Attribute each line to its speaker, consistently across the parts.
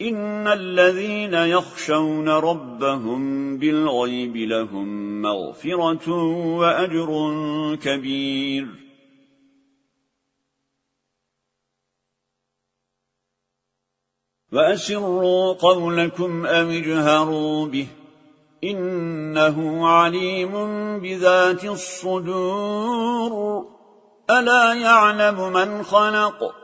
Speaker 1: إن الذين يخشون ربهم بالغيب لهم مغفرة وأجر كبير. وأسروا قولكم أم اجهروا به إنه عليم بذات الصدور ألا يعلم من خلق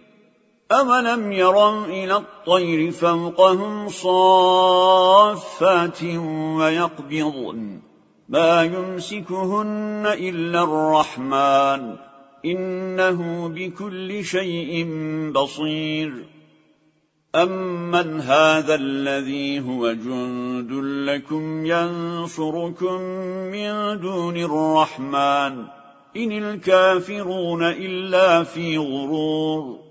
Speaker 1: أَوَلَمْ يَرَوْا إِلَى الطَّيْرِ فَوْقَهُمْ صَافَّاتٍ وَيَقْبِضْنَ مَا يُمْسِكُهُنَّ إِلَّا الرَّحْمَنُ إِنَّهُ بِكُلِّ شَيْءٍ بَصِيرٌ أَمَّنْ هَذَا الَّذِي هُوَ جُندٌ لَكُمْ يَنصُرُكُم مِّن دُونِ الرَّحْمَنِ إِنِ الْكَافِرُونَ إِلَّا فِي غُرُورٍ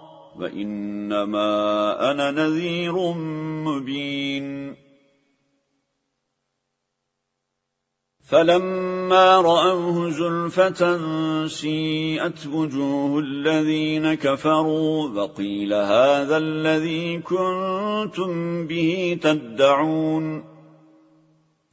Speaker 1: فإنما أنا نذير مبين. فلما رأوه زلفة سيئت وجوه الذين كفروا فقيل هذا الذي كنتم به تدعون.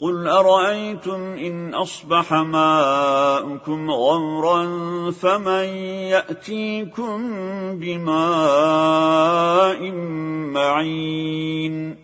Speaker 1: قل أرأيتم إن أصبح ماءكم غورا فمن يأتيكم بماء معين